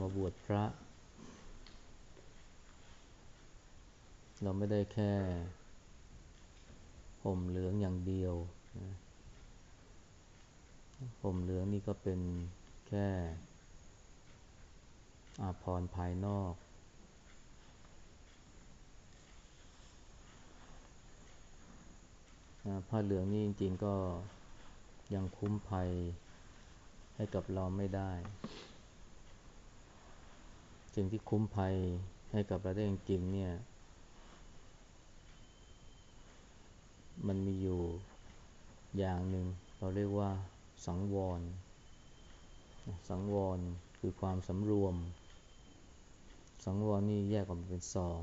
มาบวชพระ เราไม่ได้แค่ห่มเหลืองอย่างเดียวห่มเหลืองนี่ก็เป็นแค่อาภรณ์ภายนอก ผ้าเหลืองนี่จริง ๆ ก็ยังคุ้มภัยให้กับเราไม่ได้ สิ่งที่คุ้มภัยให้กับเราได้จริงๆเนี่ย มันมีอยู่อย่างหนึ่งเราเรียกว่าสังวร สังวรคือความสำรวม สังวรนี่แยกออกเป็นสอง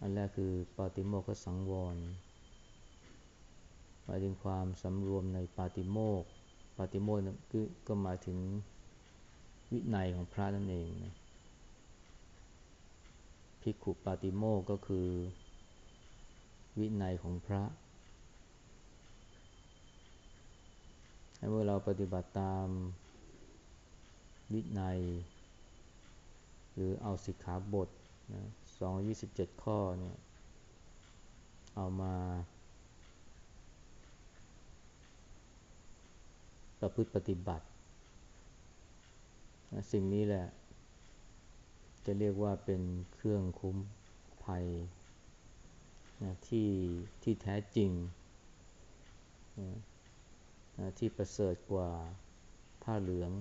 อันแรกคือปาติโมกขสังวรหมายถึงความสำรวมในปาติโมกปาติโมกคือก็หมายถึง วินัยของพระนั่นเองนะภิกขุปาติโมก็คือ วินัยของพระให้เมื่อเราปฏิบัติตามวินัย หรือเอาสิกขาบทนะสองยี่สิบเจ็ดข้อเนี่ย เอามาประพฤติปฏิบัติ สิ่งนี้แหละ จะเรียกว่าเป็นเครื่องคุ้มภัยนะที่ที่แท้จริงนะที่ประเสริฐกว่าผ้าเหลือง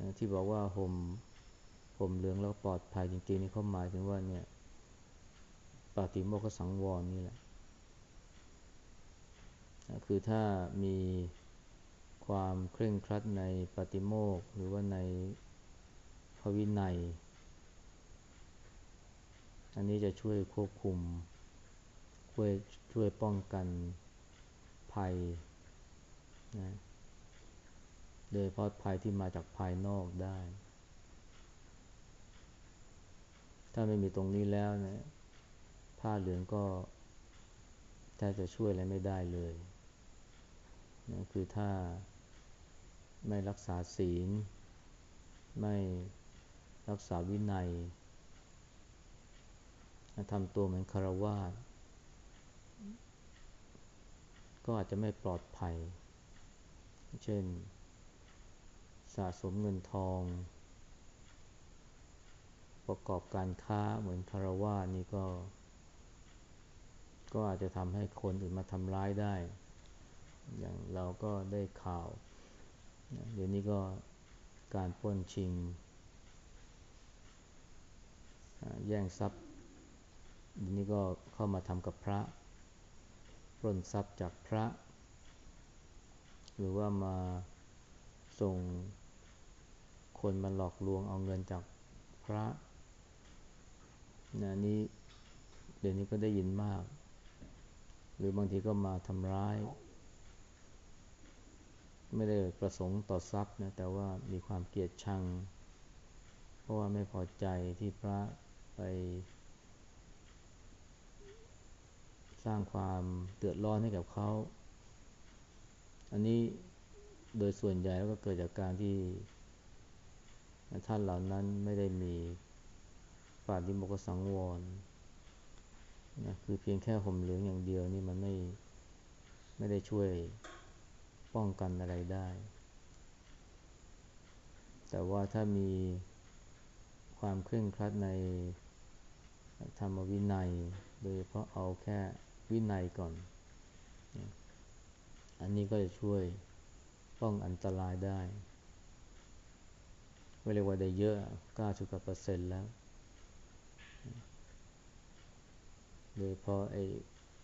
นะที่บอกว่าห่มห่มเหลืองแล้วปลอดภัยจริงๆนี่เขาหมายถึงว่าเนี่ยปาติโมกขสังวรนี่แหละ คือถ้ามี ความเคร่งครัดในปฏิโมกหรือว่าในพระวินัย อันนี้จะช่วยควบคุม ช่วยช่วยป้องกันภัยนะโดยเพราะภัยที่มาจากภายนอกได้ ถ้าไม่มีตรงนี้แล้วนะผ้าเหลืองก็แทบจะช่วยอะไรไม่ได้เลยนะคือถ้า ไม่รักษาศีล ไม่รักษาวินัยทำตัวเหมือนคารวาสก็อาจจะไม่ปลอดภัย เช่น สะสมเงินทอง ประกอบการค้าเหมือนคารวาสนี่ก็ ก็อาจจะทำให้คนอื่นมาทำร้ายได้ อย่างเราก็ได้ข่าว เดี๋ยวนี้ก็การป้นชิง แย่งทรัพย์เดี๋ยวนี้ก็เข้ามาทำกับพระปล้นทรัพย์จากพระ หรือว่ามาส่งคนมาหลอกลวงเอาเงินจากพระนะนี้เดี๋ยวนี้ก็ได้ยินมาก หรือบางทีก็มาทำร้าย ไม่ได้ประสงค์ต่อทรัพย์นะแต่ว่ามีความเกลียดชัง เพราะว่าไม่พอใจที่พระไปสร้างความเดือดร้อนให้กับเขา อันนี้โดยส่วนใหญ่แล้วก็เกิดจากการที่ท่านเหล่านั้นไม่ได้มีปาฏิโมกสังวรนะคือเพียงแค่ห่มเหลืองอย่างเดียวนี่มันไม่ไม่ได้ช่วย ป้องกันอะไรได้ แต่ว่าถ้ามีความเคร่งครัดในธรรมวินัย โดยเพราะเอาแค่วินัยก่อน อันนี้ก็จะช่วยป้องอันตรายได้เรียกว่าได้เยอะ90กว่าเปอร์เซ็นต์แล้ว โดยเพราะไอ้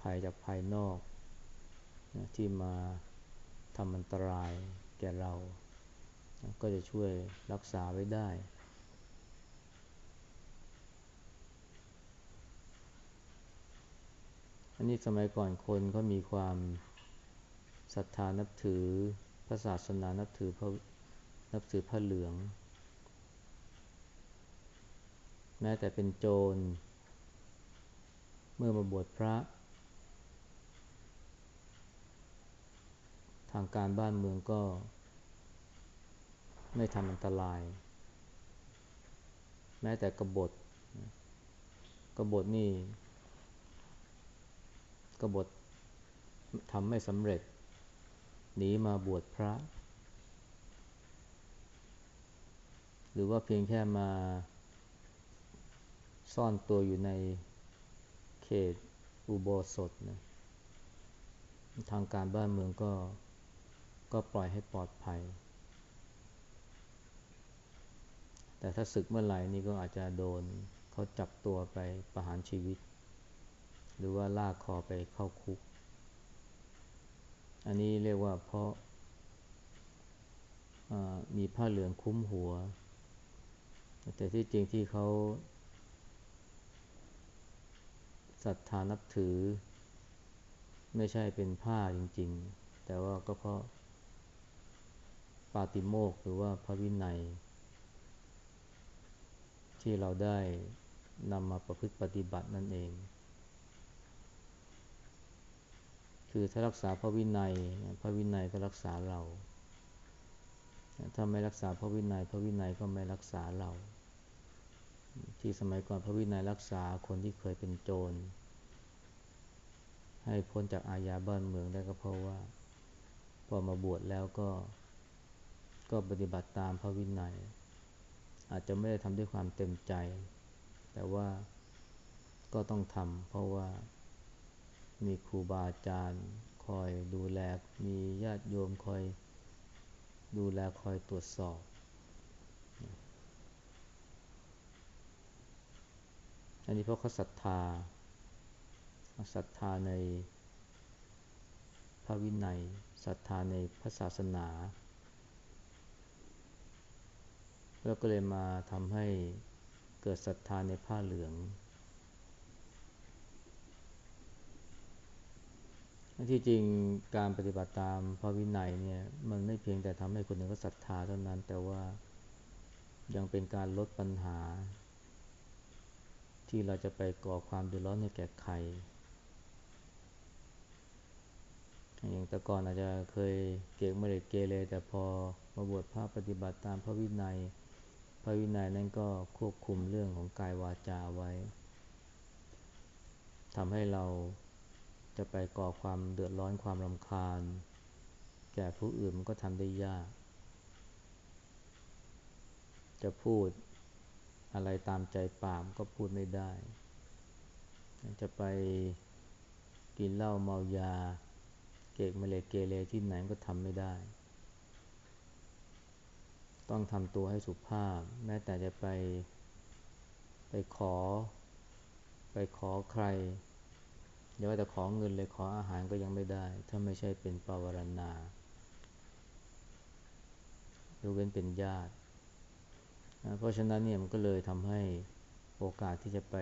ภัยจากภายนอก ที่มา ทำอันตรายแก่เรา ก็จะช่วยรักษาไว้ได้ อันนี้สมัยก่อนคนเขามีความศรัทธานับถือพระศาสนานับถือพระนับถือพระเหลือง แม้แต่เป็นโจร เมื่อมาบวชพระางการบ้านเมืองก็ ไม่ทำอันตราย แม้แต่กบฏกบฏนี่กบฏทำไม่สำเร็จ หนีมาบวชพระ หรือว่าเพียงแค่มาซ่อนตัวอยู่ในเขตอุโบสถนะทางการบ้านเมืองก็ ก็ปล่อยให้ปลอดภัย แต่ถ้าศึกเมื่อไหร่นี่ก็อาจจะโดนเขาจับตัวไปประหารชีวิต หรือว่าลากคอไปเข้าคุก อันนี้เรียกว่าเพราะมีผ้าเหลืองคุ้มหัว แต่ที่จริงที่เขาศรัทธานับถือ ไม่ใช่เป็นผ้าจริง ๆ แต่ว่าก็เพราะ ปาติโมกหรือว่าพระวินัย ที่เราได้นำมาประพฤติปฏิบัตินั่นเอง คือถ้ารักษาพระวินัย พระวินัยก็รักษาเรา ถ้าไม่รักษาพระวินัย พระวินัยก็ไม่รักษาเรา ที่สมัยก่อนพระวินัยรักษาคนที่เคยเป็นโจร ให้พ้นจากอาญาบ้านเมืองได้ก็เพราะว่า พอมาบวชแล้วก็ ก็ปฏิบัติตามพระวินัย อาจจะไม่ได้ทำด้วยความเต็มใจ แต่ว่าก็ต้องทำเพราะว่ามีครูบาอาจารย์ คอยดูแล มีญาติโยมคอยดูแลคอยตรวจสอบ อันนี้เพราะเขาศรัทธาศรัทธาในพระวินัยศรัทธาในพระศาสนา แล้วก็เลยมาทำให้เกิดศรัทธาในผ้าเหลือง ที่จริงการปฏิบัติตามพระวินัยเนี่ยมันไม่เพียงแต่ทำให้คนหนึ่งก็ศรัทธาเท่านั้น แต่ว่ายังเป็นการลดปัญหา ที่เราจะไปก่อความเดือดร้อนให้แก่ใครอย่างแต่ก่อนอาจจะเคยเก่งไม่ได้เกเรแต่พอมาบวชพระปฏิบัติตามพระวินัย ระวินัยนั้นก็ควบคุมเรื่องของกายวาจาไว้ทำให้เราจะไปก่อความเดือดร้อนความรำคาญ แก่ผู้อื่นมันก็ทำได้ยาก จะพูดอะไรตามใจปากก็พูดไม่ได้ จะไปกินเหล้าเมายา เกกเมเลเกเรที่ไหนก็ทำไม่ได้ ต้องทำตัวให้สุภาพ แม้แต่จะไป ไปขอ ไปขอใครอย่าว่าแต่ขอเงินเลยขออาหารก็ยังไม่ได้ ถ้าไม่ใช่เป็นปวารณายกเว้นเป็นญาติเพราะฉะนั้นเนี่ยมันก็เลยทำให้โอกาสที่จะไป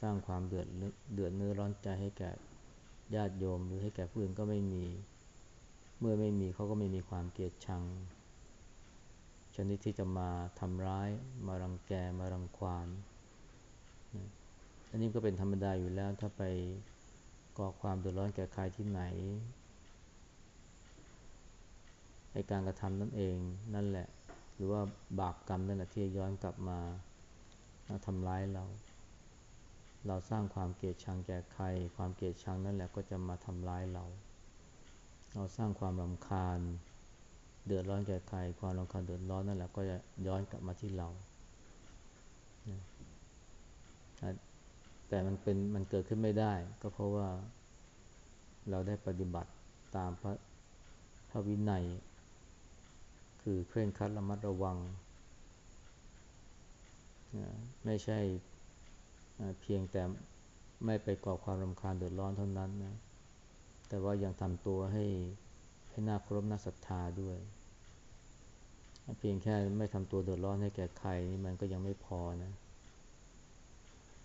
สร้างความเดือดเดือดเนื้อร้อนใจให้แก่ญาติโยม หรือให้แก่ผู้อื่นก็ไม่มี เมื่อไม่มีเขาก็ไม่มีความเกลียดชัง ชนิดที่จะมาทำร้าย มารังแกมารังควานอันนี้ก็เป็นธรรมดาอยู่แล้วถ้าไปก่อความเดือดร้อนแก่ใครที่ไหนในการกระทำนั่นเองนั่นแหละ หรือว่าบาปกรรมนั่นแหละที่ย้อนกลับมาทำร้ายเรา เราสร้างความเกลียดชังแก่ใคร ความเกลียดชังนั่นแหละก็จะมาทำร้ายเรา เราสร้างความรำคาญ เดือดร้อนแก่ใครความรำคาญเดือดร้อนนั่นแหละก็จะย้อนกลับมาที่เรา แต่มันเป็นมันเกิดขึ้นไม่ได้ ก็เพราะว่าเราได้ปฏิบัติตามพระพระวินัย คือเคร่งครัดระมัดระวัง ไม่ใช่เพียงแต่ไม่ไปก่อความรำคาญเดือดร้อนเท่านั้นนะ แต่ว่ายังทำตัวให้ให้น่าเคารพน่าศรัทธาด้วย เพียงแค่ไม่ทำตัวเดือดร้อนให้แก่ใครนี่มันก็ยังไม่พอนะ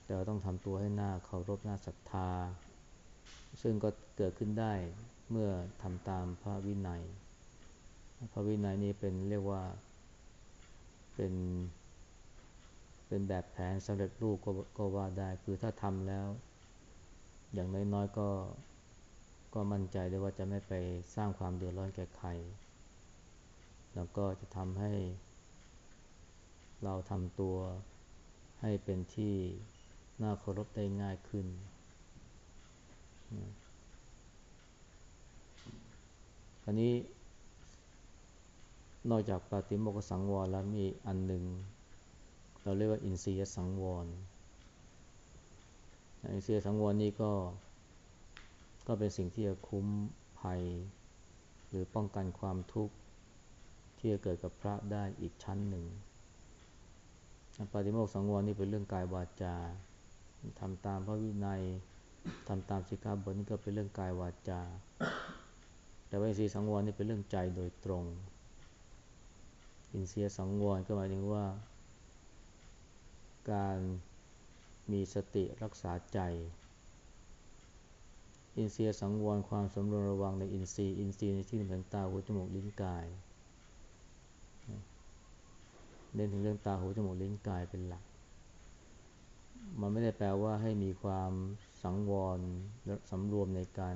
แต่ต้องทำตัวให้หน่าเคารพหน่าศรัทธา ซึ่งก็เกิดขึ้นได้เมื่อทำตามพระวินัย พระวินัยนี้เป็นเรียกว่าเป็นเป็นแบบแผนสำเร็จรูปก็ก็ว่าได้ คือถ้าทำแล้ว อย่างน้อยๆก็ก็มั่นใจได้ว่าจะไม่ไปสร้างความเดือดร้อนแก่ใคร แล้วก็จะทำให้ เราทำตัวให้เป็นที่น่าเคารพได้ง่ายขึ้น อันนี้นอกจากปาติโมกสังวรแล้วมีอันหนึ่ง เราเรียกว่าอินทรียสังวร อินทรียสังวรนี้ก็ ก็เป็นสิ่งที่จะคุ้มภัย หรือป้องกันความทุกข์ ที่จะเกิดกับพระได้อีกชั้นหนึ่งปฏิโมกสังวรนี่เป็นเรื่องกายวาจาทำตามพระวินัยทำตามสิกขาบทนี่ก็เป็นเรื่องกายวาจา แต่ว่าอินทรียสังวรนี่เป็นเรื่องใจโดยตรง อินทรียสังวรก็หมายถึงว่า การมีสติรักษาใจ อินทรียสังวรความสำรวมระวังในอินทรีย์อินทรีย์ในที่ถึงตาหูจมูกลิ้นกาย เน้นถึงเรื่องตาหูจมูกลิ้นกายเป็นหลัก มันไม่ได้แปลว่าให้มีความสังวรสำรวมในการ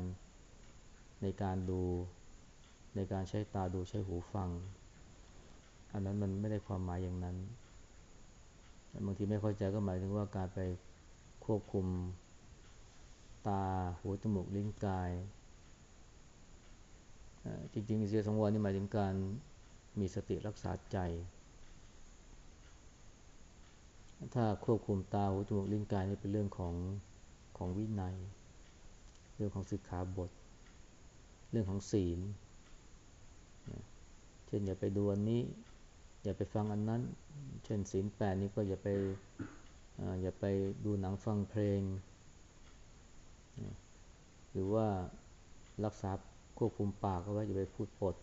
ในการดูในการใช้ตาดูใช้หูฟัง อันนั้นมันไม่ได้ความหมายอย่างนั้นบางทีไม่เข้าใจก็หมายถึงว่าการไปควบคุมตาหูจมูกลิ้นกายจริงๆเสียสังวรนี่หมายถึงการมีสติรักษาใจ ถ้าควบคุมตาหูจมูกลิ้นกายนี่เป็นเรื่องของของวินัย เรื่องของสิกขาบท เรื่องของศีลเช่นอย่าไปดูอันนี้ อย่าไปฟังอันนั้น เช่นศีลแปดนี้ก็อย่าไปอย่าไปดูหนังฟังเพลง หรือว่ารักษาควบคุมปากเอาไว้อย่าไปพูดปด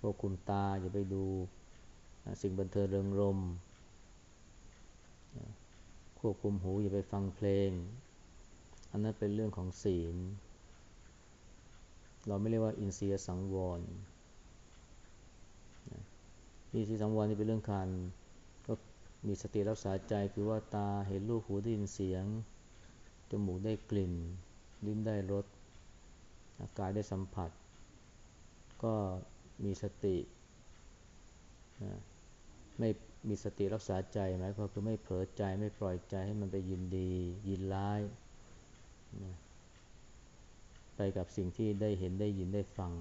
ควบคุมตาอย่าไปดู สิ่งบันเทิงเริงรม ควบคุมหูอย่าไปฟังเพลง อันนั้นเป็นเรื่องของศีล เราไม่เรียกว่าอินทรียสังวรอินทรียสังวรนี่เป็นเรื่องการก็มีสติรักษาใจคือว่าตาเห็นรูปหูได้ยินเสียง จมูกได้กลิ่น ลิ้นได้รสกายได้สัมผัส ก็มีสติ ไม่มีสติรักษาใจไหมก็คือไม่เผลอใจไม่ปล่อยใจให้มันไปยินดี ยินร้ายนะไปกับสิ่งที่ได้เห็นได้ยินได้ฟัง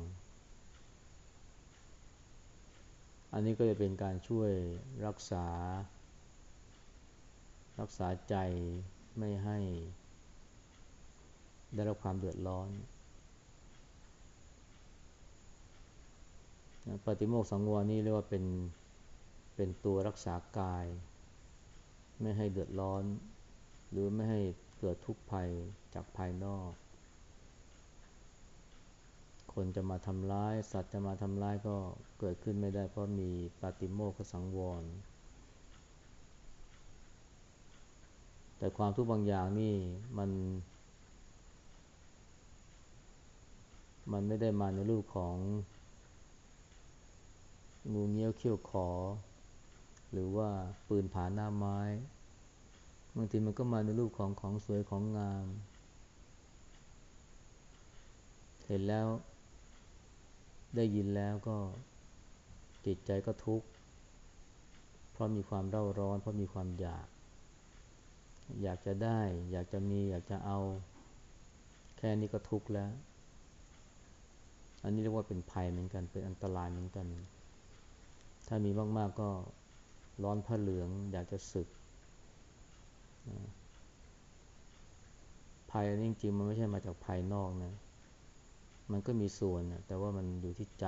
อันนี้ก็จะเป็นการช่วยรักษา รักษาใจไม่ให้ ได้รับความเดือดร้อน ปฏิโมกสังวรนี่เรียกว่าเป็น เป็นตัวรักษากาย ไม่ให้เดือดร้อน หรือไม่ให้เกิดทุกข์ภัยจากภายนอก คนจะมาทำร้าย สัตว์จะมาทำร้ายก็เกิดขึ้นไม่ได้ เพราะมีปาฏิโมกขสังวร แต่ความทุกข์บางอย่างนี่มัน มันไม่ได้มาในรูปของงูเงี้ยวเขี้ยวขอ หรือว่าปืนผาหน้าไม้ บางทีมันก็มาในรูปของของสวยของงาม เห็นแล้ว ได้ยินแล้วก็จิตใจก็ทุกข์ เพราะมีความเร่าร้อน เพราะมีความอยาก อยากจะได้ อยากจะมี อยากจะเอา แค่นี้ก็ทุกข์แล้ว อันนี้เรียกว่าเป็นภัยเหมือนกัน เป็นอันตรายเหมือนกัน ถ้ามีมากๆก็ ร้อนผ้าเหลือง อยากจะศึกภัยนนี้จริงๆมันไม่ใช่มาจากภายนอกนะ มันก็มีส่วนนะแต่ว่ามันอยู่ที่ใจ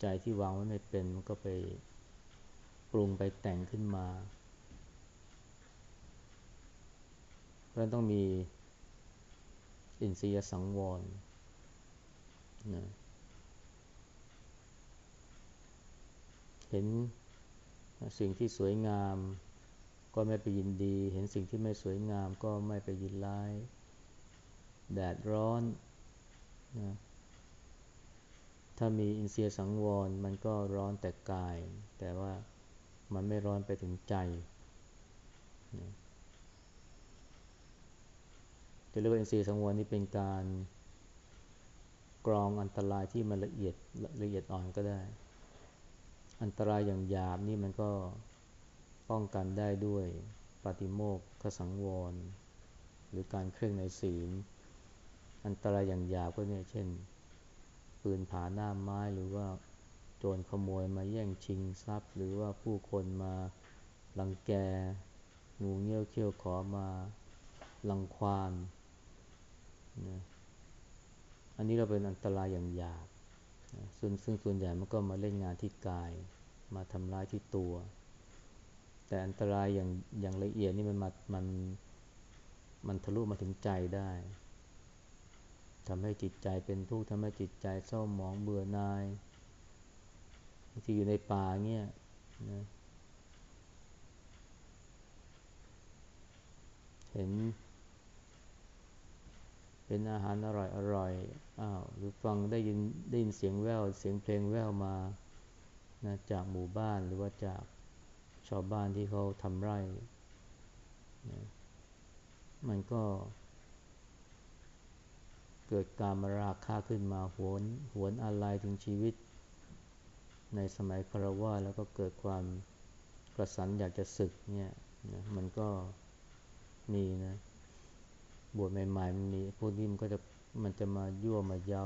ใจที่วางไว้ไม่เป็น มันก็ไปปรุงไปแต่งขึ้นมา เพราะนั้นต้องมีอินทรียสังวรนะเห็น สิ่งที่สวยงามก็ไม่ไปยินดี เห็นสิ่งที่ไม่สวยงามก็ไม่ไปยินร้าย แดดร้อนนะถ้ามีอินเสียสังวรมันก็ร้อนแต่กาย แต่ว่ามันไม่ร้อนไปถึงใจนะจะเรียกว่าอินทรีย์สังวรนี่เป็นการกรองอันตรายที่มันละเอียดละเอียดอ่อนก็ได้ อันตรายอย่างหยาบนี่มันก็ป้องกันได้ด้วยปฏิโมกขสังวร หรือการเคร่งในศีล อันตรายอย่างหยาบก็เนี่ยเช่น ปืนผาหน้าไม้หรือว่าโจรขโมยมาแย่งชิงทรัพย์ หรือว่าผู้คนมาลังแกงูเงี้ยวเขี้ยวขอมาลังควานนะอันนี้เราเป็นอันตรายอย่างหยาบ ซึ่งซึ่งส่วนใหญ่มันก็มาเล่นงานที่กาย มาทำร้ายที่ตัว แต่อันตรายอย่างอย่างละเอียดนี่มันมามันมันทะลุมาถึงใจได้ทำให้จิตใจเป็นทุกข์ทำให้จิตใจเศร้าหมองเบื่อหน่ายที่อยู่ในป่าเงี้ยนะเห็น เป็นอาหารอร่อยอร่อยอ้าวหรือฟังได้ยินได้ยินเสียงแววเสียงเพลงแววมานะจากหมู่บ้านหรือว่าจากชาวบ้านที่เขาทำไร่นะมันก็ เกิดการมาราคาขึ้นมาหวนหวนอะไรถึงชีวิต ในสมัยคารวะแล้วก็เกิดความกระสันอยากจะศึกเนี่ยนะมันก็มีนะ บวชใหม่ๆมันมีพวกนี้มันก็จะมันจะมายั่วมาเย้า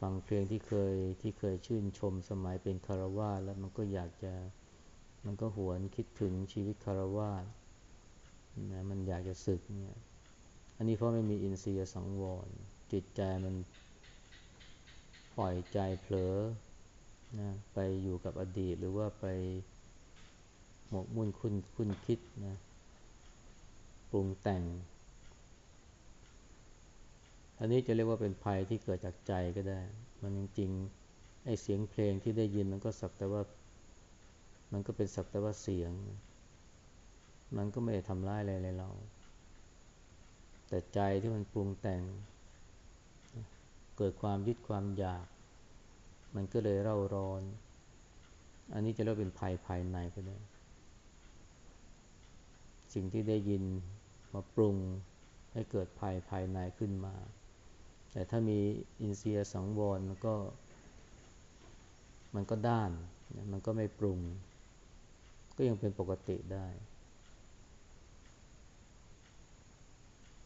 ฟังเพลงที่เคยที่เคยชื่นชมสมัยเป็นคารวะแล้วมันก็อยากจะมันก็หวนคิดถึงชีวิตคารวะนะมันอยากจะศึกเนี่ยอันนี้เพราะไม่มีอินทรีย์สังวร จิตใจมันปล่อยใจเผลอนะไปอยู่กับอดีตหรือว่าไปหมกมุ่นคุณคุณคิดนะ ปรุงแต่ง อันนี้จะเรียกว่าเป็นภัยที่เกิดจากใจก็ได้ มันจริงๆไอ้เสียงเพลงที่ได้ยินมันก็สักแต่ว่า มันก็เป็นสักแต่ว่าเสียง มันก็ไม่ได้ทำร้ายอะไรเลยเรา แต่ใจที่มันปรุงแต่ง เกิดความยึดความอยาก มันก็เลยเร่าร้อน อันนี้จะเรียกเป็นภัยภายในก็ได้สิ่งที่ได้ยิน มาปรุงให้เกิดภัยภายในขึ้นมา แต่ถ้ามีอินเสียสังวรมันก็ มันก็ด้าน มันก็ไม่ปรุง ก็ยังเป็นปกติได้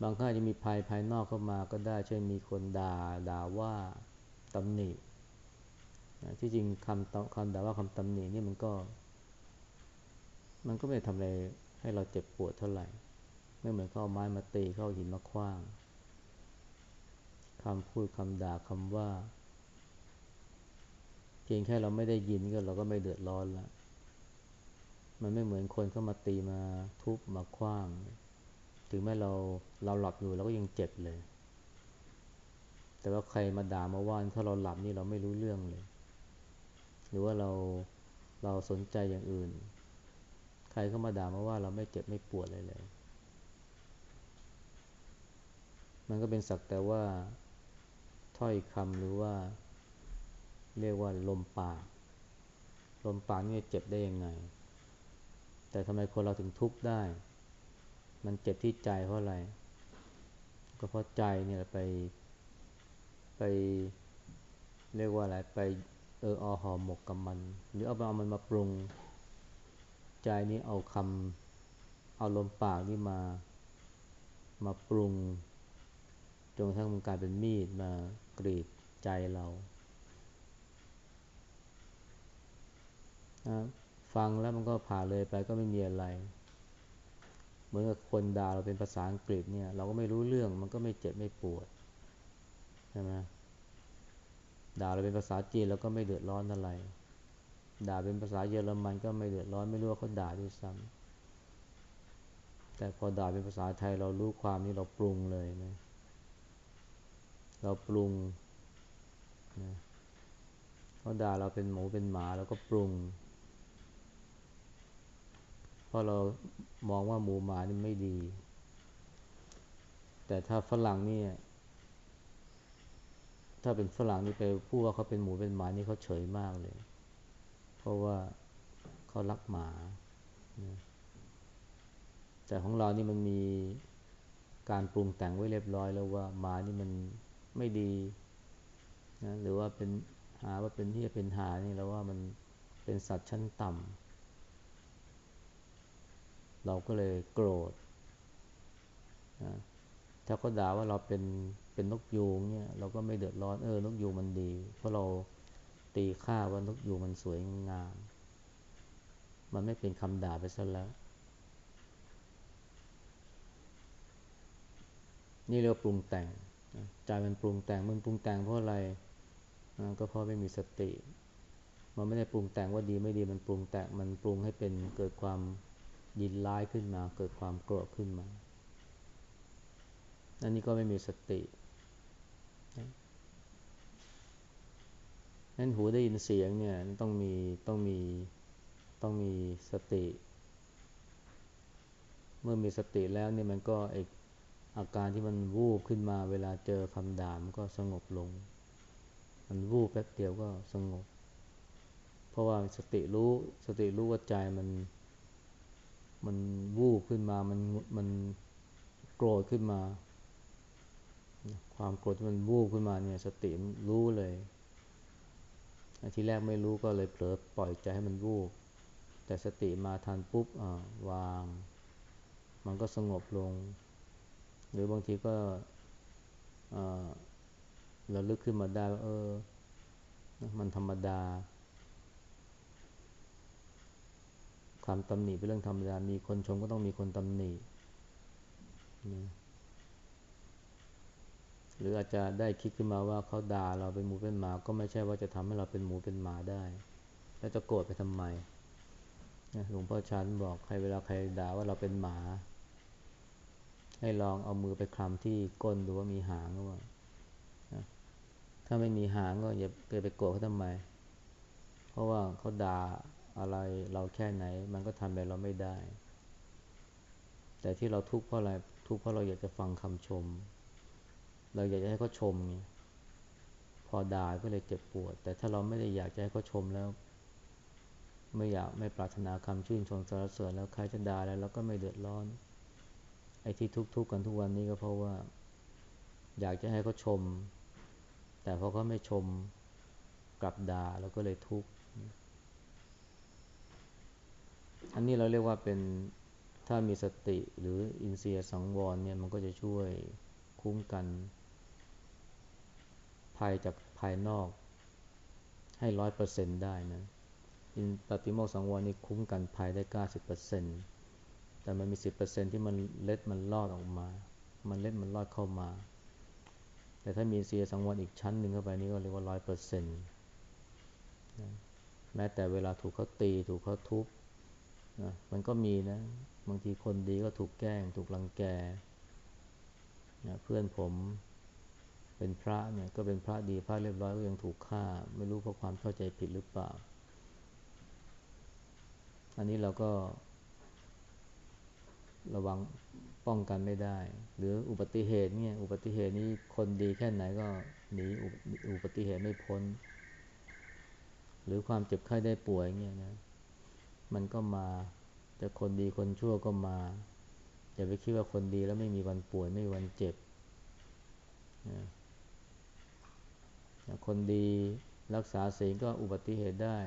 บางครั้งจะมีภัยภายนอกเข้ามาก็ได้เช่นมีคนด่าด่าว่าตำหนิที่จริงคำคำด่าว่าคำตำหนินี่มันก็ มันก็ไม่ทำอะไรให้เราเจ็บปวดเท่าไหร่ ไม่เหมือนเข้าไม้มาตีเข้าหินมาคว้างคำพูดคำด่าคำว่าเพียงแค่เราไม่ได้ยินก็เราก็ไม่เดือดร้อนละมันไม่เหมือนคนเข้ามาตีมาทุบมาคว้าง ถึงแม้เราเราหลับอยู่เราก็ยังเจ็บเลย แต่ว่าใครมาด่ามาว่าถ้าเราหลับนี่เราไม่รู้เรื่องเลย หรือว่าเราเราสนใจอย่างอื่น ใครเข้ามาด่ามาว่าเราไม่เจ็บไม่ปวดเลยเลย มันก็เป็นสักแต่ว่าถ้อยคำหรือว่า เรียกว่าลมปาก ลมปากนี่เจ็บได้ยังไง แต่ทำไมคนเราถึงทุกข์ได้ มันเจ็บที่ใจเพราะอะไร ก็เพราะใจเนี่ยไป ไปเรียกว่าอะไรไปเอออหอหมกกับมัน หรือเอาไปเอามันมาปรุง ใจนี้เอาคำเอาลมปากนี่มา มาปรุง นกระทั่งมันกลายเป็นมีดมากรีดใจเราฟังแล้วมันก็ผ่าเลยไปก็ไม่มีอะไร เหมือนกับคนด่าเราเป็นภาษาอังกฤษเนี่ย เราก็ไม่รู้เรื่องมันก็ไม่เจ็บไม่ปวดใช่ไหมด่าเราเป็นภาษาจีนแล้วก็ไม่เดือดร้อนอะไรด่าเป็นภาษาเยอรมันก็ไม่เดือดร้อนไม่รู้ว่าเขาด่าด้วยซ้ำแต่พอด่าเป็นภาษาไทยเรารู้ความนี้เราปรุงเลยนะ เราปรุงนะเขาด่าเราเป็นหมูเป็นหมาเราก็ปรุง เพราะเรามองว่าหมูหมานี่ไม่ดี แต่ถ้าฝรั่งนี่ถ้าเป็นฝรั่งนี่ไปพูดว่าเขาเป็นหมูเป็นหมานี่เขาเฉยมากเลย เพราะว่าเขารักหมา แต่ของเรานี่มันมีการปรุงแต่งไว้เรียบร้อยแล้วว่าหมานี่มัน ไม่ดีนะหรือว่าเป็นหาว่าเป็นที่เป็นหานี่แล้วว่ามันเป็นสัตว์ชั้นต่ำเราก็เลยโกรธนะถ้าเขาด่าว่าเราเป็นเป็นนกยูงเนี่ย เราก็ไม่เดือดร้อนเออนกยูงมันดี เพราะเราตีค่าว่านกยูงมันสวยงาม มันไม่เป็นคำด่าไปซะแล้ว นี่เรียกปรุงแต่ง ใจมันปรุงแต่งมันปรุงแต่งเพราะอะไรก็เพราะไม่มีสติ มันไม่ได้ปรุงแต่งว่าดีไม่ดีมันปรุงแต่งมันปรุงให้เป็นเกิดความยินร้ายขึ้นมา เกิดความโกรธขึ้นมาอันนี้ก็ไม่มีสตินั้นหูได้ยินเสียงเนี่ยต้องมีต้องมีต้องมีสติ เมื่อมีสติแล้วเนี่ยมันก็ไอ อาการที่มันวูบขึ้นมาเวลาเจอคำด่ามันก็สงบลง มันวูบแป๊บเดียวก็สงบ เพราะว่าสติรู้สติรู้ว่าใจมัน มันวูบขึ้นมามันมันโกรธขึ้นมา ความโกรธที่มันวูบขึ้นมาเนี่ย สติรู้เลยทีแรกไม่รู้ก็เลยเผลอปล่อยใจให้มันวูบ แต่สติมาทันปุ๊บวาง มันก็สงบลง หรือบางทีก็เราลึกขึ้นมาได้ว่าเออ มันธรรมดา ความตำหนิเป็นเรื่องธรรมดา มีคนชมก็ต้องมีคนตำหนิหรืออาจจะได้คิดขึ้นมาว่าเขาด่าเราเป็นหมูเป็นหมา ก็ไม่ใช่ว่าจะทำให้เราเป็นหมูเป็นหมาได้ แล้วจะโกรธไปทำไมหลวงพ่อชันบอกใครเวลาใครด่าว่าเราเป็นหมา ให้ลองเอามือไปคลำที่ก้นดูว่ามีหางก็ว่าถ้าไม่มีหางก็อย่าไปโกรธเขาทำไม เพราะว่าเขาด่าอะไรเราแค่ไหน มันก็ทำแบบเราไม่ได้ แต่ที่เราทุกข์เพราะอะไรทุกข์เพราะเราอยากจะฟังคำชม เราอยากจะให้เขาชมไงพอด่าก็เลยเจ็บปวด แต่ถ้าเราไม่ได้อยากจะให้เขาชมแล้ว ไม่อยากไม่ปรารถนาคำชื่นชมสรรเสริญแล้วใครจะด่าแล้วเราก็ไม่เดือดร้อน ไอ้ที่ทุกข์กันทุกวันนี้ก็เพราะว่า อยากจะให้เขาชม แต่พอเขาไม่ชมกลับด่าเราก็เลยทุกข์อันนี้เราเรียกว่าเป็นถ้ามีสติหรืออินเสียสังวรเนี่ยมันก็จะช่วยคุ้มกัน ภัยจากภายนอก ให้ร้อยเปอร์เซ็นได้นะอินปฏิโมกสังวรนี่คุ้มกันภัยได้เก้าสิบเปอร์เซ็นต์ แต่มันมีสิบเปอร์เซ็นที่มันเล็ดมันลอดออกมา มันเล็ดมันลอดเข้ามา แต่ถ้ามีเสียสังวรอีกชั้นหนึ่งเข้าไปนี่ก็เรียกว่าร้อยเปอร์เซ็นต์แม้แต่เวลาถูกเขาตี ถูกเขาทุบนะมันก็มีนะ บางทีคนดีก็ถูกแกล้ง ถูกลังแกนะเพื่อนผมเป็นพระเนี่ยก็เป็นพระดีพระเรียบร้อยก็ยังถูกฆ่า ไม่รู้เพราะความเข้าใจผิดหรือเปล่า อันนี้เราก็ ระวังป้องกันไม่ได้ หรืออุบัติเหตุเนี่ยอุบัติเหตุนี้คนดีแค่ไหนก็หนีอุบัติเหตุไม่พ้น หรือความเจ็บไข้ได้ป่วยเนี่ยนะมันก็มาแต่คนดีคนชั่วก็มา อย่าไปคิดว่าคนดีแล้วไม่มีวันป่วยไม่มีวันเจ็บนะคนดีรักษาศีลก็อุบัติเหตุได้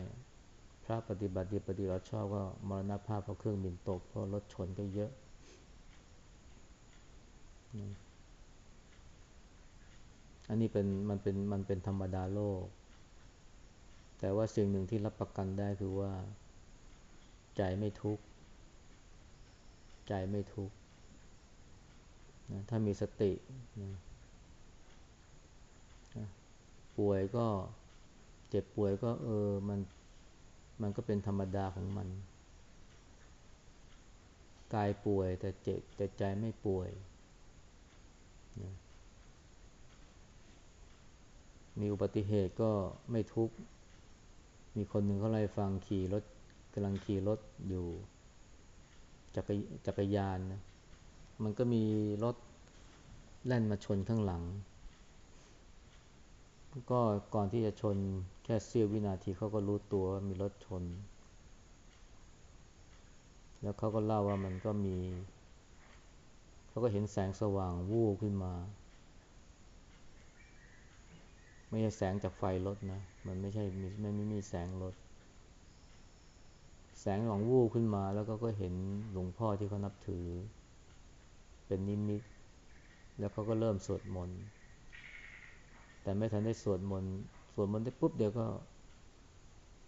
พระปฏิบัติดีปฏิบัติชอบก็มรณภาพเพราะเครื่องบินตกเพราะรถชนก็เยอะ อันนี้เป็นมันเป็นมันเป็นธรรมดาโลก แต่ว่าสิ่งหนึ่งที่รับประกันได้คือว่า ใจไม่ทุกข์ใจไม่ทุกข์นะถ้ามีสตินะป่วยก็เจ็บป่วยก็เออมันมันก็เป็นธรรมดาของมัน กายป่วยแต่เจ็บแต่ใจไม่ป่วย มีอุบัติเหตุก็ไม่ทุกข์ มีคนหนึ่งเขาไล่ฟังขี่รถกำลังขี่รถอยู่จักรจักรยานนะ มันก็มีรถแล่นมาชนข้างหลัง ก็ก่อนที่จะชนแค่เสี้ยววินาทีเขาก็รู้ตัวว่ามีรถชน แล้วเขาก็เล่าว่ามันก็มี เขาก็เห็นแสงสว่างวูบขึ้นมา ไม่ใช่แสงจากไฟรถนะ มันไม่ใช่มีไม่ไม่มีแสงรถ แสงของวูบขึ้นมา แล้วก็ก็เห็นหลวงพ่อที่เขานับถือ เป็นนิมิต แล้วเขาก็เริ่มสวดมนต์ แต่ไม่ทันได้สวดมนต์ สวดมนต์ได้ปุ๊บเดียวก็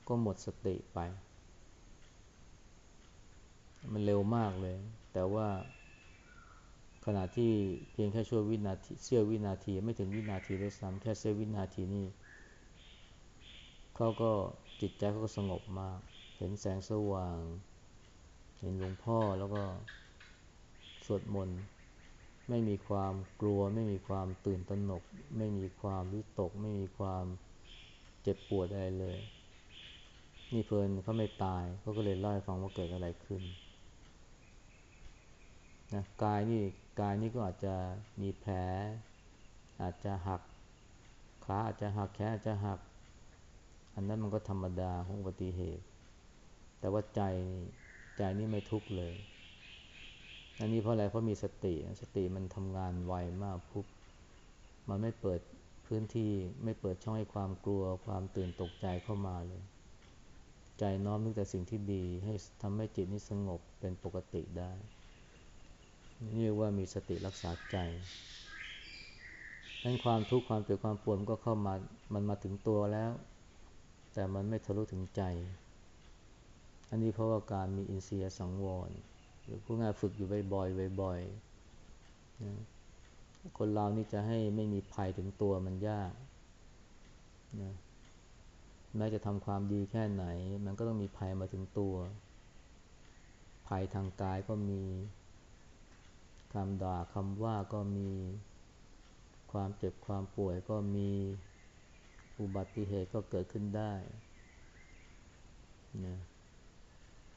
ก็หมดสติไป มันเร็วมากเลย แต่ว่า ขณะที่เพียงแค่ชั่ววินาทีเสี้ยววินาที ไม่ถึงวินาทีด้วยซ้ำแค่เสี้ยววินาทีนี่เขาก็จิตใจเขาก็สงบมาก เห็นแสงสว่าง เห็นหลวงพ่อแล้วก็สวดมนต์ไม่มีความกลัว ไม่มีความตื่นตระหนก ไม่มีความวิตก ไม่มีความเจ็บปวดอะไรเลย นี่เพลินเขาไม่ตายเขาก็เลยเล่าให้ฟังว่าเกิดอะไรขึ้นนะกายนี่ กายนี่ก็อาจจะมีแผล อาจจะหักขาอาจจะหักแขนอาจจะหัก อันนั้นมันก็ธรรมดาของอุบัติเหตุ แต่ว่าใจใจนี่ไม่ทุกข์เลย อันนี้เพราะอะไรเพราะมีสติสติมันทำงานไวมากปุ๊บมันไม่เปิดพื้นที่ไม่เปิดช่องให้ความกลัวความตื่นตกใจเข้ามาเลย ใจน้อมนึกแต่สิ่งที่ดีให้ทำให้จิตนี้สงบเป็นปกติได้ เรียกว่ามีสติรักษาใจนั้นความทุกข์ความเจ็บความปวดมันก็เข้ามา มันมาถึงตัวแล้ว แต่มันไม่ทะลุถึงใจ อันนี้เพราะว่าการมีอินทรียสังวร หรือผู้งานฝึกอยู่บ่อยๆบ่อยๆนะคนเรานี่จะให้ไม่มีภัยถึงตัวมันยากนะแม้จะทำความดีแค่ไหน มันก็ต้องมีภัยมาถึงตัว ภัยทางกายก็มี คำด่าคำว่าก็มี ความเจ็บความป่วยก็มี อุบัติเหตุก็เกิดขึ้นได้นะ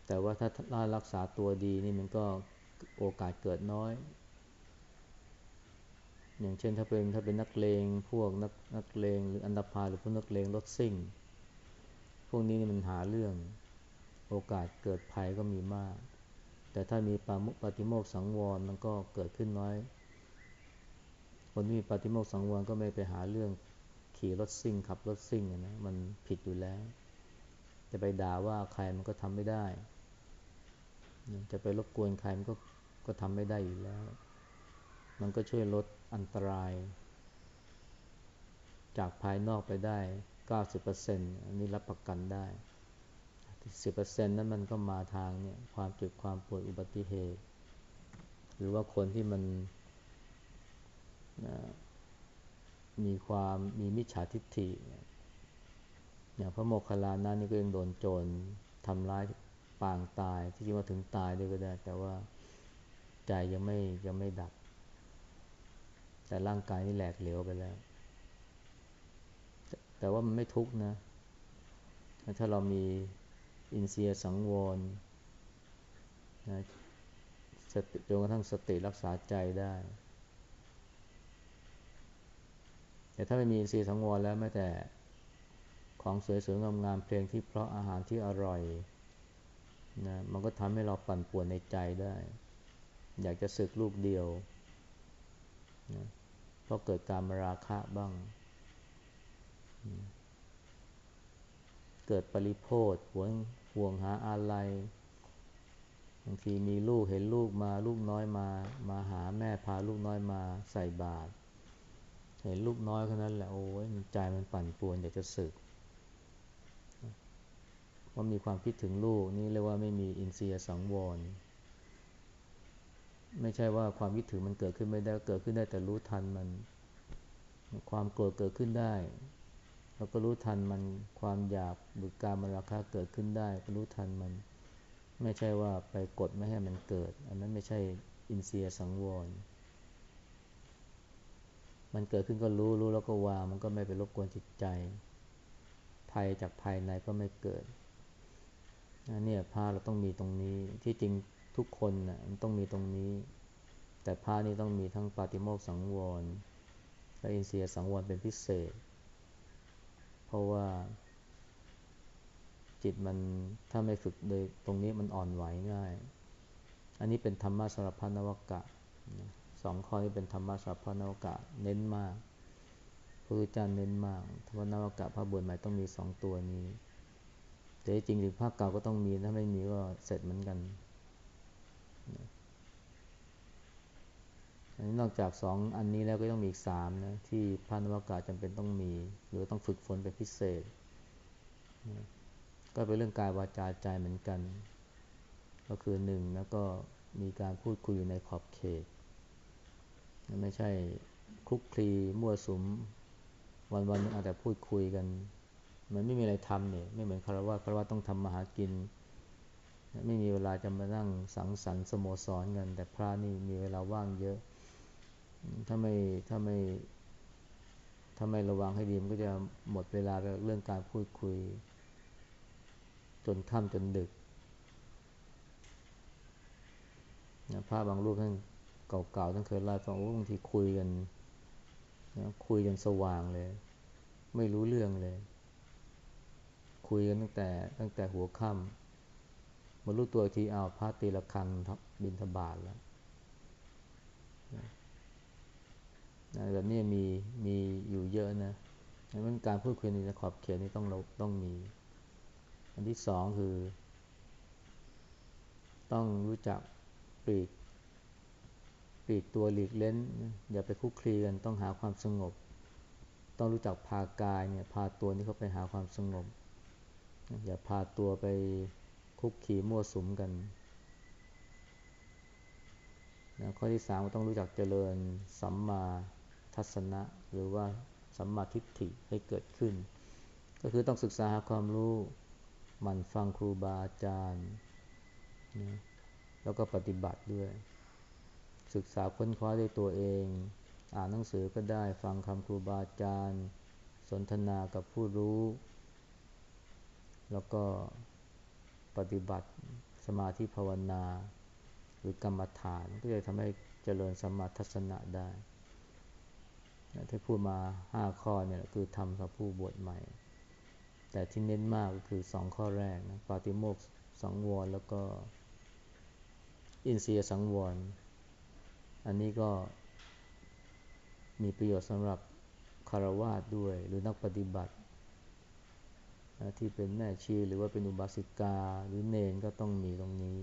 แต่ว่าถ้าถ้ารักษาตัวดีนี่มันก็โอกาสเกิดน้อย อย่างเช่นถ้าเป็นถ้าเป็นนักเลงพวกนักนักเลงหรืออันดพาหรือพวกนักเลงรถซิ่ง พวกนี้นี่มันหาเรื่อง โอกาสเกิดภัยก็มีมาก แต่ถ้ามีปาปฏิโมกสังวรมันก็เกิดขึ้นน้อย คนที่มีปฏิโมกสังวรก็ไม่ไปหาเรื่องขี่รถซิ่งขับรถซิ่งนะมันผิดอยู่แล้ว จะไปด่าว่าใครมันก็ทำไม่ได้ จะไปรบกวนใครมันก็ก็ทำไม่ได้อยู่แล้ว มันก็ช่วยลดอันตราย จากภายนอกไปได้ 90%อันนี้รับประกันได้ สิบเปอร์เซ็นต์นั้นมันก็มาทางเนี่ยความเจ็บความปวดอุบัติเหตุ หรือว่าคนที่มันนะมีความมีมิจฉาทิฏฐิอย่างพระโมคคัลลานั้นนี่ก็ยังโดนโจรทำร้ายปางตายที่จริงว่าถึงตายด้วยก็ได้ แต่ว่าใจยังไม่ยังไม่ดับ แต่ร่างกายนี่แหลกเหลวไปแล้ว แต่ว่ามันไม่ทุกนะ ถ้าเรามี อินเสียสังวรนะจนกระทั่งสติรักษาใจได้ แต่ถ้าไม่มีอินทรีย์สังวรแล้วแม้แต่ของสวยๆงามๆเพลงที่เพราะอาหารที่อร่อยนะมันก็ทำให้เราปั่นป่วนในใจได้ อยากจะสึกลูกเดียวนะเพราะเกิดการมราคะบ้างเกิดปริโพธหวง ห่วงหาอะไรบางทีมีลูกเห็นลูกมาลูกน้อยมา มาหาแม่พาลูกน้อยมาใส่บาตรเห็นลูกน้อยคนนั้นแหละโอ้ยใจมันปั่นป่วนอยากจะสึกว่ามีความคิดถึงลูกนี่เรียกว่าไม่มีอินทรียสังวร ไม่ใช่ว่าความคิดถึงมันเกิดขึ้นไม่ได้เกิดขึ้นได้แต่รู้ทันมัน ความโกรธเกิดขึ้นได้ เราก็รู้ทันมันความอยากหรือการมันราคาเกิดขึ้นได้ ก็รู้ทันมัน ไม่ใช่ว่าไปกดไม่ให้มันเกิด อันนั้นไม่ใช่อินเสียสังวร มันเกิดขึ้นก็รู้รู้แล้วก็วางมันก็ไม่ไปรบกวนจิตใจ ภัยจากภายในก็ไม่เกิดเนี่ยพาเราต้องมีตรงนี้ที่จริงทุกคนนะ่ะมันต้องมีตรงนี้ แต่พานี่ต้องมีทั้งปาติโมกสังวรและอินเสียสังวรเป็นพิเศษ เพราะว่า จิตมันถ้าไม่ฝึกโดยตรงนี้มันอ่อนไหวง่าย อันนี้เป็นธรรมะสารพันนวกะสองข้อนี้เป็นธรรมะสัพพนวกะเน้นมากพระพุทธเจ้าเน้นมากธรรมนวกะพระบวชใหม่ต้องมีสองตัวนี้แต่จริงหรือภาคเก่าก็ต้องมีถ้าไม่มีก็เสร็จเหมือนกัน นอกจากสองอันนี้แล้วก็ต้องมีอีกสามนะที่พระนวากาจำเป็นต้องมี หรือต้องฝึกฝนเป็นพิเศษ ก็เป็นเรื่องกายวาจาใจเหมือนกัน ก็คือหนึ่งแล้วก็มีการพูดคุยอยู่ในขอบเขต ไม่ใช่คลุกคลีมั่วสุม วันวันนึงอาจจะพูดคุยกัน มันไม่มีอะไรทำเนี่ยไม่เหมือนคารวะคารวะต้องทำมาหากิน ไม่มีเวลาจะมานั่งสังสรรค์สโมสรกันแต่พระนี่มีเวลาว่างเยอะ ถ้าไม่ถ้าไม่ถ้าไม่ระวังให้ดีมันก็จะหมดเวลาไปเรื่องการพูดคุย จนค่ำจนดึกนะภาพบางรูปท่านเก่าๆท่านเคยเล่าฟังว่าบางทีคุยกันนะคุยจนสว่างเลย ไม่รู้เรื่องเลย คุยกันตั้งแต่ตั้งแต่หัวค่ำมารู้ตัวทีเอาพระตีละครังบินทบาทแล้ว แบบนี้มีมีอยู่เยอะนะดังนั้นการพูดคุยในขอบเขตนี้ต้องต้องมี อันที่สองคือ ต้องรู้จักปลีกปลีกตัวหลีกเล้น อย่าไปคุกคลีกันต้องหาความสงบ ต้องรู้จักพากายเนี่ยพาตัวนี้เขาไปหาความสงบ อย่าพาตัวไปคุกขีมั่วสุมกันนะข้อที่สามต้องรู้จักเจริญสัมมา ทัศนะ หรือว่าสัมมาทิฏฐิให้เกิดขึ้น ก็คือต้องศึกษาหาความรู้หมั่นฟังครูบาอาจารย์นะแล้วก็ปฏิบัติด้วย ศึกษาค้นคว้าด้วยตัวเอง อ่านหนังสือก็ได้ฟังคำครูบาอาจารย์ สนทนากับผู้รู้ แล้วก็ปฏิบัติสมาธิภาวนา หรือกรรมฐานก็จะทำให้เจริญสมาทัศนะได้ ที่พูดมาห้าข้อเนี่ยคือทำสำหรับผู้บวชใหม่ แต่ที่เน้นมากก็คือสองข้อแรกนะปาติโมกสังวรแล้วก็ อินเสียสังวร อันนี้ก็มีประโยชน์สำหรับคารวาสด้วย หรือนักปฏิบัติที่เป็นแม่ชีหรือว่าเป็นอุบาสิกาหรือเนนก็ต้องมีตรงนี้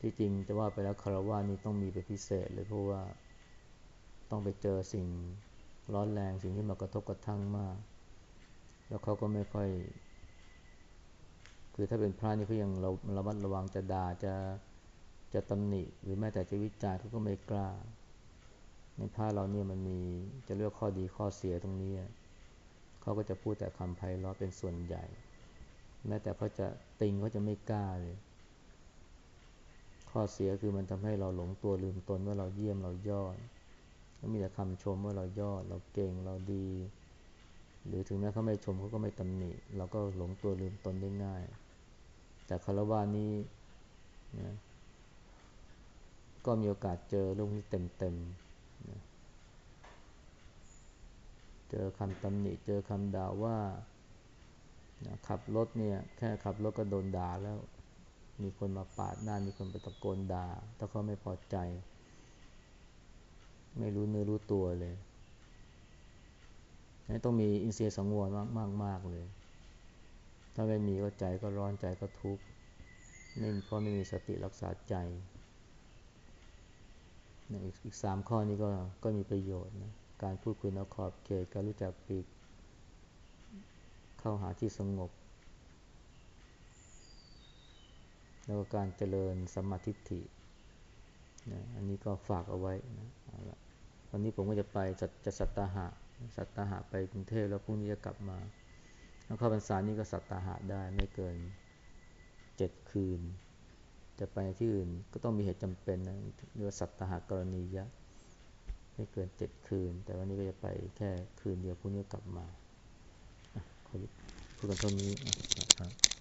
ที่จริงจะว่าไปแล้วคารวะนี่ต้องมีเป็นพิเศษเลยเพราะว่า ต้องไปเจอสิ่งร้อนแรงสิ่งที่มากระทบกระทั่งมาก แล้วเขาก็ไม่ค่อย คือถ้าเป็นพระนี่เขายังเราระมัดระวังจะด่าจะจะตำหนิ หรือแม้แต่จะวิจารณ์เขาก็ไม่กล้า ในพระเราเนี่ยมันมีจะเลือกข้อดีข้อเสียตรงนี้เขาก็จะพูดแต่คำไพเราะเป็นส่วนใหญ่ แม้แต่เขาจะติงเขาจะไม่กล้าเลยข้อเสียคือมันทำให้เราหลงตัวลืมตนว่าเราเยี่ยมเรายอด มีแต่คำชมว่าเรายอด เราเก่งเราดี หรือถึงแม้เขาไม่ชมเขาก็ไม่ตำหนิเราก็หลงตัวลืมตนได้ง่าย แต่คารวะนี้นะก็มีโอกาสเจอเรื่องนี้เต็มๆนะเจอคำตำหนิ เจอคำด่าว่านะขับรถเนี่ย แค่ขับรถก็โดนด่าแล้ว มีคนมาปาดหน้า มีคนไปตะโกนด่า ถ้าเขาไม่พอใจ ไม่รู้เนื้อรู้ตัวเลยนี่ต้องมีอินเสียสังวรมากมากมากเลย ถ้าไม่มีก็ใจก็ร้อนใจก็ทุกข์ไม่เพราะไม่มีสติรักษาใจอีกสามข้อนี้ก็ก็มีประโยชน์นะการพูดคุยนอกขอบเขตการรู้จักปีก เข้าหาที่สงบ แล้วก็การเจริญสมาธิินะอันนี้ก็ฝากเอาไว้นะ วันนี้ผมก็จะไปจัดจะสัตหะสัตหะไปกรุงเทพแล้วพรุ่งนี้จะกลับมาแล้วเข้าพรรษานี้ก็สัตหะได้ไม่เกินเจ็ดคืน จะไปที่อื่นก็ต้องมีเหตุจำเป็นนะเรียกว่าสัตหะกรณียะ ไม่เกินเจ็ดคืน แต่วันนี้ก็จะไปแค่คืนเดียวพรุ่งนี้กลับมาพูดกันเท่านี้ครับ